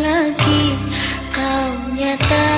lagi kau nyata